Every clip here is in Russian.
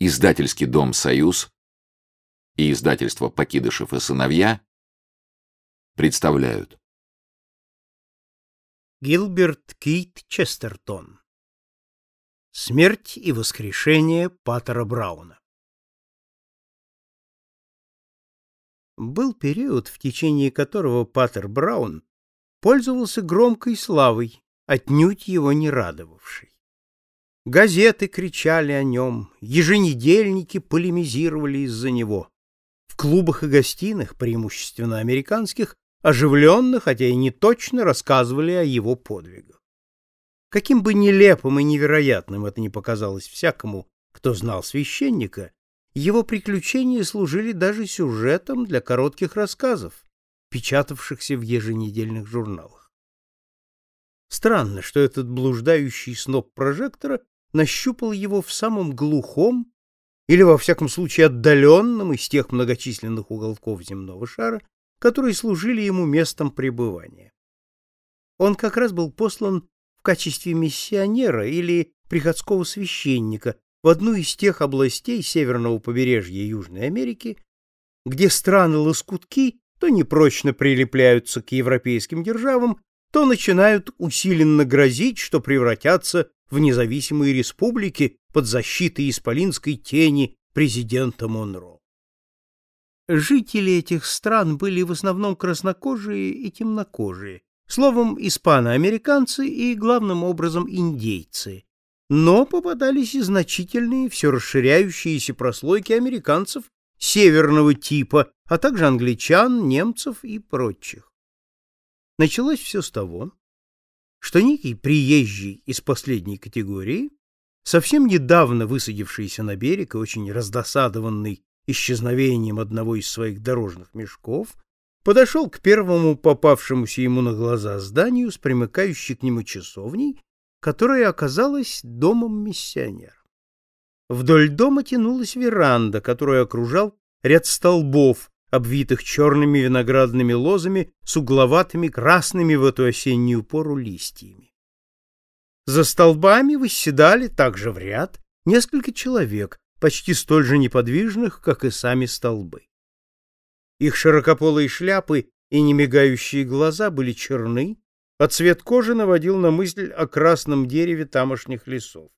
Издательский дом «Союз» и издательство «Покидышев и сыновья» представляют. Гилберт Кит Честертон Смерть и воскрешение Паттера Брауна Был период, в течение которого Паттер Браун пользовался громкой славой, отнюдь его не радовавшей. Газеты кричали о нем, еженедельники полемизировали из-за него. В клубах и гостиных, преимущественно американских, оживленно, хотя и не точно, рассказывали о его подвигах. Каким бы нелепым и невероятным это ни показалось всякому, кто знал священника, его приключения служили даже сюжетом для коротких рассказов, печатавшихся в еженедельных журналах. Странно, что этот блуждающий сноп прожектора нащупал его в самом глухом или, во всяком случае, отдаленном из тех многочисленных уголков земного шара, которые служили ему местом пребывания. Он как раз был послан в качестве миссионера или приходского священника в одну из тех областей северного побережья Южной Америки, где страны-лоскутки то непрочно прилепляются к европейским державам, то начинают усиленно грозить, что превратятся в независимые республики под защитой исполинской тени президента Монро. Жители этих стран были в основном краснокожие и темнокожие, словом, испаноамериканцы и, главным образом, индейцы. Но попадались и значительные, все расширяющиеся прослойки американцев северного типа, а также англичан, немцев и прочих. Началось все с того, что некий приезжий из последней категории, совсем недавно высадившийся на берег и очень раздосадованный исчезновением одного из своих дорожных мешков, подошел к первому попавшемуся ему на глаза зданию с примыкающей к нему часовней, которая оказалась домом миссионера. Вдоль дома тянулась веранда, которую окружал ряд столбов, обвитых черными виноградными лозами с угловатыми красными в эту осеннюю пору листьями. За столбами восседали также в ряд несколько человек, почти столь же неподвижных, как и сами столбы. Их широкополые шляпы и немигающие глаза были черны, а цвет кожи наводил на мысль о красном дереве тамошних лесов.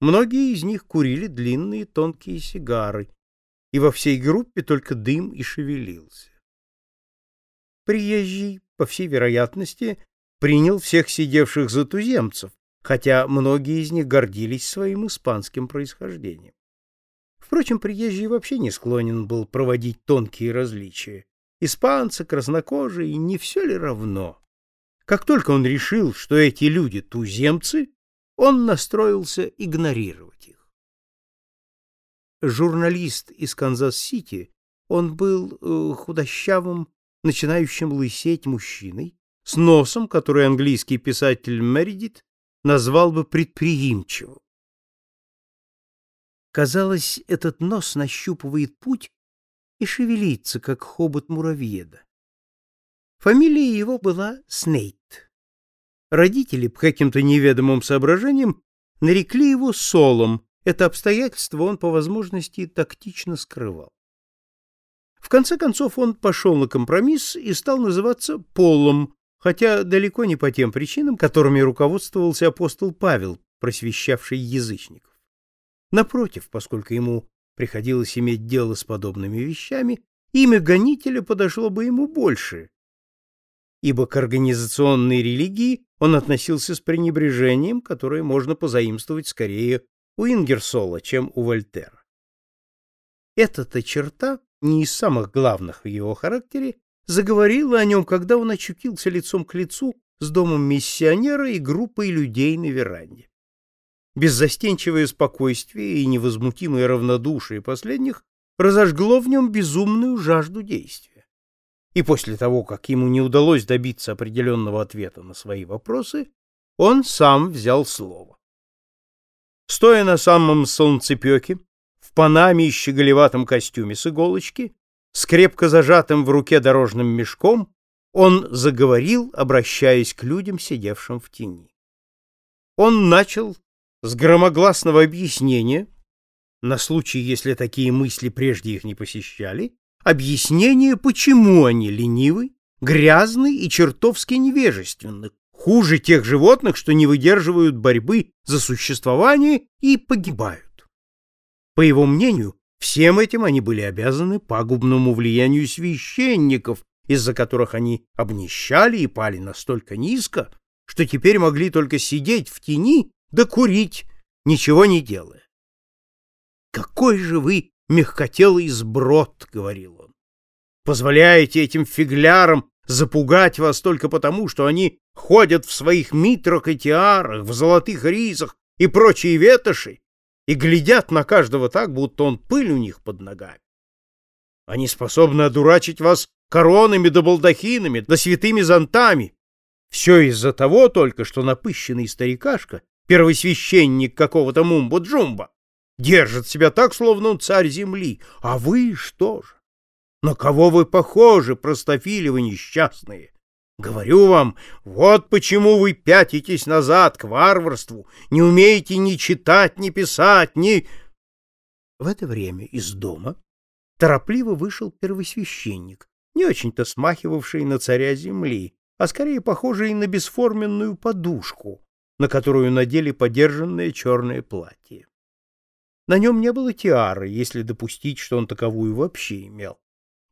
Многие из них курили длинные тонкие сигары, и во всей группе только дым и шевелился. Приезжий, по всей вероятности, принял всех сидевших за туземцев, хотя многие из них гордились своим испанским происхождением. Впрочем, приезжий вообще не склонен был проводить тонкие различия. Испанцы, краснокожие, не все ли равно? Как только он решил, что эти люди туземцы, он настроился игнорировать их журналист из Канзас-Сити, он был э, худощавым, начинающим лысеть мужчиной, с носом, который английский писатель Мередит назвал бы предприимчивым. Казалось, этот нос нащупывает путь и шевелится, как хобот муравьеда. Фамилия его была Снейт. Родители, по каким-то неведомым соображениям, нарекли его Солом, это обстоятельство он по возможности тактично скрывал. В конце концов он пошел на компромисс и стал называться Полом, хотя далеко не по тем причинам, которыми руководствовался апостол Павел, просвещавший язычников. Напротив, поскольку ему приходилось иметь дело с подобными вещами, имя гонителя подошло бы ему больше, ибо к организационной религии он относился с пренебрежением, которое можно позаимствовать скорее у Ингерсола, чем у Вольтера. Эта-то черта, не из самых главных в его характере, заговорила о нем, когда он очутился лицом к лицу с домом миссионера и группой людей на веранде. Беззастенчивое спокойствие и невозмутимое равнодушие последних разожгло в нем безумную жажду действия. И после того, как ему не удалось добиться определенного ответа на свои вопросы, он сам взял слово. Стоя на самом солнцепеке, в панаме и щеголеватом костюме с иголочки, с крепко зажатым в руке дорожным мешком, он заговорил, обращаясь к людям, сидевшим в тени. Он начал с громогласного объяснения, на случай, если такие мысли прежде их не посещали, объяснение, почему они ленивы, грязны и чертовски невежественны, хуже тех животных, что не выдерживают борьбы за существование и погибают. По его мнению, всем этим они были обязаны пагубному влиянию священников, из-за которых они обнищали и пали настолько низко, что теперь могли только сидеть в тени да курить, ничего не делая. «Какой же вы мягкотелый сброд!» — говорил он. «Позволяете этим фиглярам запугать вас только потому, что они ходят в своих митрах и тиарах, в золотых ризах и прочие ветоши и глядят на каждого так, будто он пыль у них под ногами. Они способны одурачить вас коронами да балдахинами, да святыми зонтами. Все из-за того только, что напыщенный старикашка, первосвященник какого-то мумбо-джумба, держит себя так, словно он царь земли. А вы что же? На кого вы похожи, простофили вы несчастные? Говорю вам, вот почему вы пятитесь назад к варварству, не умеете ни читать, ни писать, ни... В это время из дома торопливо вышел первосвященник, не очень-то смахивавший на царя земли, а скорее похожий на бесформенную подушку, на которую надели подержанное черное платье. На нем не было тиары, если допустить, что он таковую вообще имел.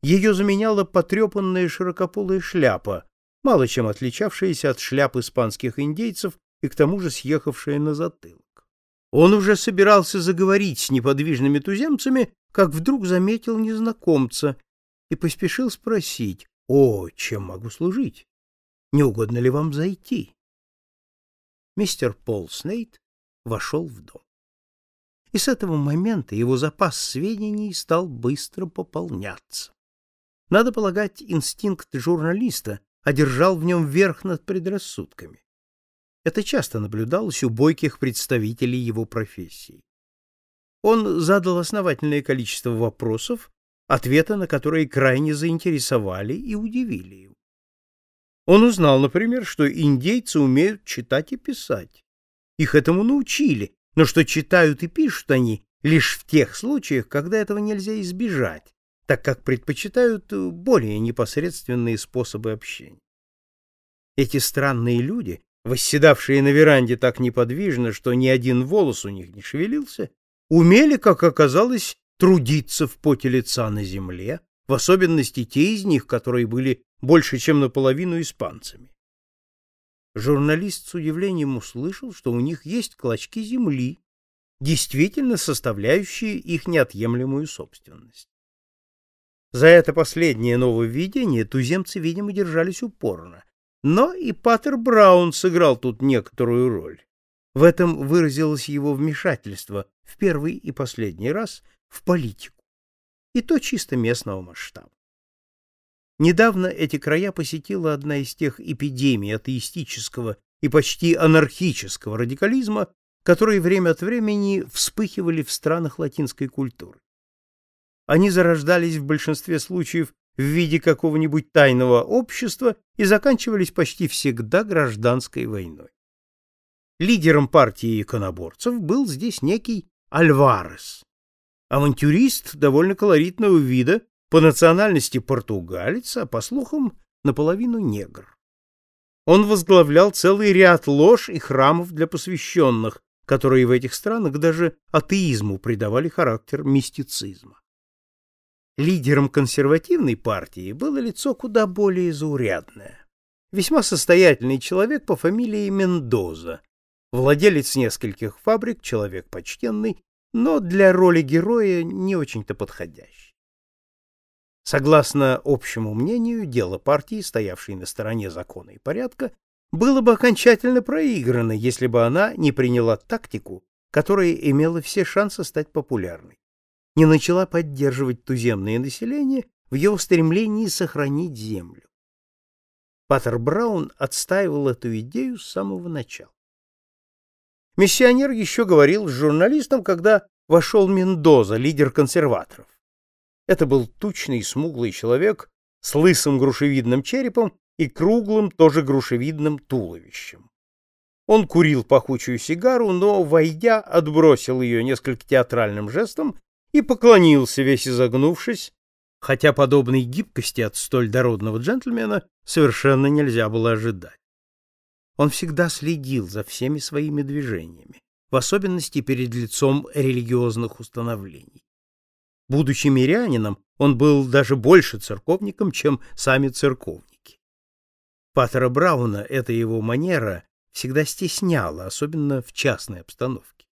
Ее заменяла потрепанная широкополая шляпа, мало чем отличавшаяся от шляп испанских индейцев и к тому же съехавшая на затылок. Он уже собирался заговорить с неподвижными туземцами, как вдруг заметил незнакомца и поспешил спросить, «О, чем могу служить? Не угодно ли вам зайти?» Мистер Пол Снейт вошел в дом. И с этого момента его запас сведений стал быстро пополняться. Надо полагать, инстинкт журналиста одержал в нем верх над предрассудками. Это часто наблюдалось у бойких представителей его профессии. Он задал основательное количество вопросов, ответы на которые крайне заинтересовали и удивили его. Он узнал, например, что индейцы умеют читать и писать. Их этому научили, но что читают и пишут они лишь в тех случаях, когда этого нельзя избежать, так как предпочитают э, более непосредственные способы общения. Эти странные люди, восседавшие на веранде так неподвижно, что ни один волос у них не шевелился, умели, как оказалось, трудиться в поте лица на земле, в особенности те из них, которые были больше, чем наполовину испанцами. Журналист с удивлением услышал, что у них есть клочки земли, действительно составляющие их неотъемлемую собственность. За это последнее нововведение туземцы, видимо, держались упорно. Но и Паттер Браун сыграл тут некоторую роль. В этом выразилось его вмешательство в первый и последний раз в политику. И то чисто местного масштаба. Недавно эти края посетила одна из тех эпидемий атеистического и почти анархического радикализма, которые время от времени вспыхивали в странах латинской культуры. Они зарождались в большинстве случаев в виде какого-нибудь тайного общества и заканчивались почти всегда гражданской войной. Лидером партии иконоборцев был здесь некий Альварес, авантюрист довольно колоритного вида, по национальности португалец, а по слухам наполовину негр. Он возглавлял целый ряд лож и храмов для посвященных, которые в этих странах даже атеизму придавали характер мистицизма. Лидером консервативной партии было лицо куда более заурядное. Весьма состоятельный человек по фамилии Мендоза, владелец нескольких фабрик, человек почтенный, но для роли героя не очень-то подходящий. Согласно общему мнению, дело партии, стоявшей на стороне закона и порядка, было бы окончательно проиграно, если бы она не приняла тактику, которая имела все шансы стать популярной не начала поддерживать туземное население в его стремлении сохранить землю. Паттер Браун отстаивал эту идею с самого начала. Миссионер еще говорил с журналистом, когда вошел Мендоза, лидер консерваторов. Это был тучный, смуглый человек с лысым грушевидным черепом и круглым, тоже грушевидным туловищем. Он курил пахучую сигару, но, войдя, отбросил ее несколько театральным жестом и поклонился, весь изогнувшись, хотя подобной гибкости от столь дородного джентльмена совершенно нельзя было ожидать. Он всегда следил за всеми своими движениями, в особенности перед лицом религиозных установлений. Будучи мирянином, он был даже больше церковником, чем сами церковники. Паттера Брауна эта его манера всегда стесняла, особенно в частной обстановке.